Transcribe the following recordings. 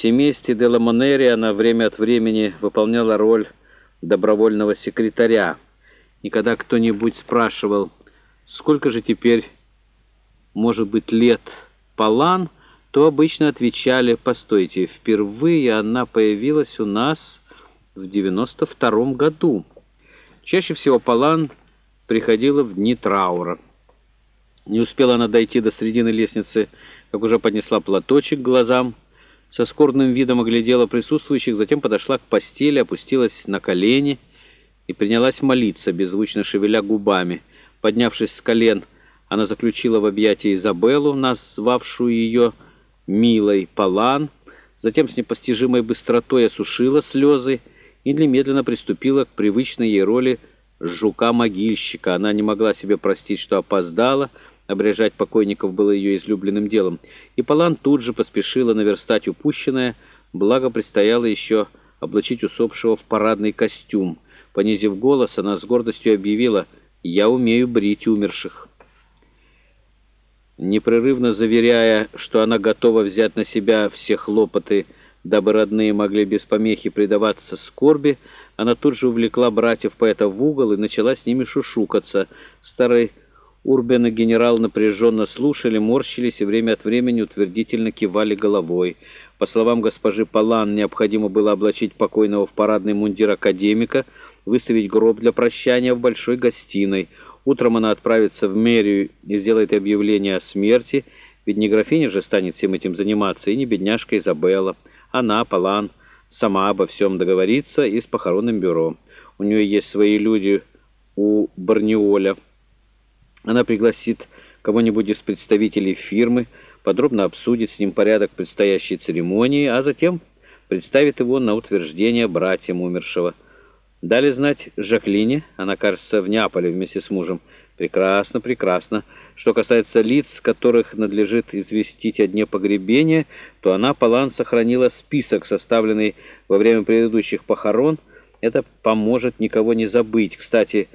Семействе де Ламонери она время от времени выполняла роль добровольного секретаря. И когда кто-нибудь спрашивал, сколько же теперь может быть лет Палан, то обычно отвечали, постойте, впервые она появилась у нас в 92 году. Чаще всего Палан приходила в дни траура. Не успела она дойти до середины лестницы, как уже поднесла платочек к глазам, со скорбным видом оглядела присутствующих, затем подошла к постели, опустилась на колени и принялась молиться, беззвучно шевеля губами. Поднявшись с колен, она заключила в объятия Изабеллу, назвавшую ее «милой Палан», затем с непостижимой быстротой осушила слезы и немедленно приступила к привычной ей роли жука-могильщика. Она не могла себе простить, что опоздала, Обрежать покойников было ее излюбленным делом, и Палан тут же поспешила наверстать упущенное, благо предстояло еще облачить усопшего в парадный костюм. Понизив голос, она с гордостью объявила «Я умею брить умерших». Непрерывно заверяя, что она готова взять на себя все хлопоты, дабы родные могли без помехи предаваться скорби, она тут же увлекла братьев поэта в угол и начала с ними шушукаться. Старый Урбен и генерал напряженно слушали, морщились и время от времени утвердительно кивали головой. По словам госпожи Палан, необходимо было облачить покойного в парадный мундир академика, выставить гроб для прощания в большой гостиной. Утром она отправится в мэрию и сделает объявление о смерти, ведь не графиня же станет всем этим заниматься, и не бедняжка Изабелла. Она, Палан, сама обо всем договорится и с похоронным бюро. У нее есть свои люди у Барниоля. Она пригласит кого-нибудь из представителей фирмы, подробно обсудит с ним порядок предстоящей церемонии, а затем представит его на утверждение братьям умершего. Дали знать Жаклине, она, кажется, в Неаполе вместе с мужем. Прекрасно, прекрасно. Что касается лиц, которых надлежит известить о дне погребения, то она, Палан, сохранила список, составленный во время предыдущих похорон. Это поможет никого не забыть. Кстати,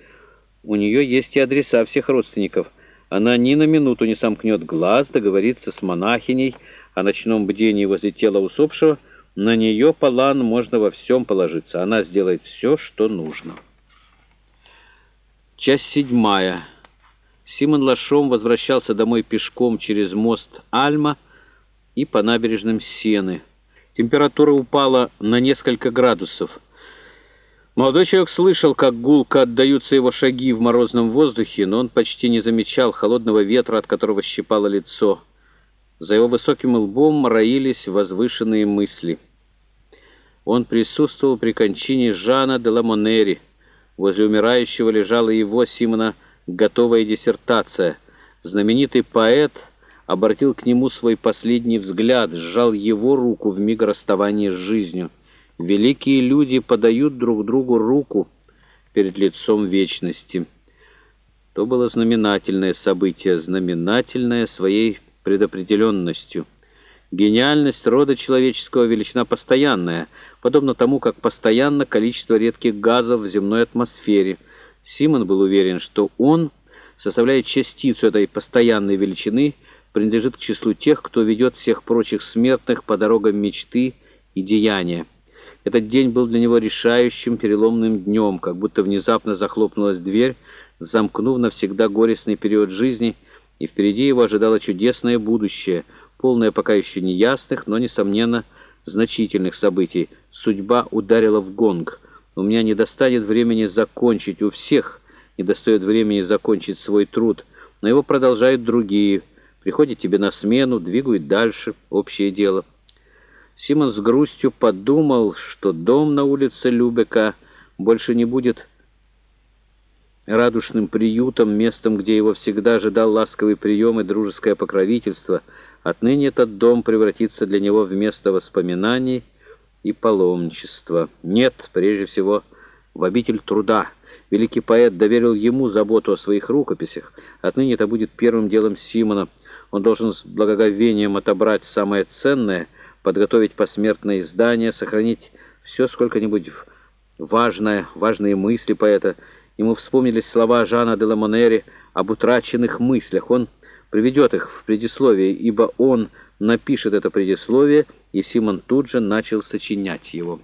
у нее есть и адреса всех родственников. Она ни на минуту не сомкнет глаз, договорится с монахиней о ночном бдении возле тела усопшего. На нее, Палан, можно во всем положиться. Она сделает все, что нужно. Часть седьмая. Симон Лашом возвращался домой пешком через мост Альма и по набережным Сены. Температура упала на несколько градусов. Молодой человек слышал, как гулко отдаются его шаги в морозном воздухе, но он почти не замечал холодного ветра, от которого щипало лицо. За его высоким лбом роились возвышенные мысли. Он присутствовал при кончине Жана де Ламонери. Возле умирающего лежала его, Симона, готовая диссертация. Знаменитый поэт обратил к нему свой последний взгляд, сжал его руку в миг расставания с жизнью. Великие люди подают друг другу руку перед лицом вечности. То было знаменательное событие, знаменательное своей предопределенностью. Гениальность рода человеческого величина постоянная, подобно тому, как постоянно количество редких газов в земной атмосфере. Симон был уверен, что он, составляя частицу этой постоянной величины, принадлежит к числу тех, кто ведет всех прочих смертных по дорогам мечты и деяния. Этот день был для него решающим, переломным днем, как будто внезапно захлопнулась дверь, замкнув навсегда горестный период жизни, и впереди его ожидало чудесное будущее, полное пока еще неясных, но, несомненно, значительных событий. Судьба ударила в гонг. У меня не достанет времени закончить, у всех не достает времени закончить свой труд, но его продолжают другие. Приходят тебе на смену, двигают дальше, общее дело. Симон с грустью подумал, что дом на улице Любека больше не будет радушным приютом, местом, где его всегда ожидал ласковый прием и дружеское покровительство. Отныне этот дом превратится для него в место воспоминаний и паломничества. Нет, прежде всего, в обитель труда. Великий поэт доверил ему заботу о своих рукописях. Отныне это будет первым делом Симона. Он должен с благоговением отобрать самое ценное — подготовить посмертное издание, сохранить все сколько-нибудь важное, важные мысли поэта. Ему вспомнились слова Жана де Ламонери об утраченных мыслях. Он приведет их в предисловии, ибо он напишет это предисловие, и Симон тут же начал сочинять его.